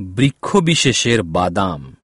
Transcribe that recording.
বৃক্ষবিশেষের বাদাম।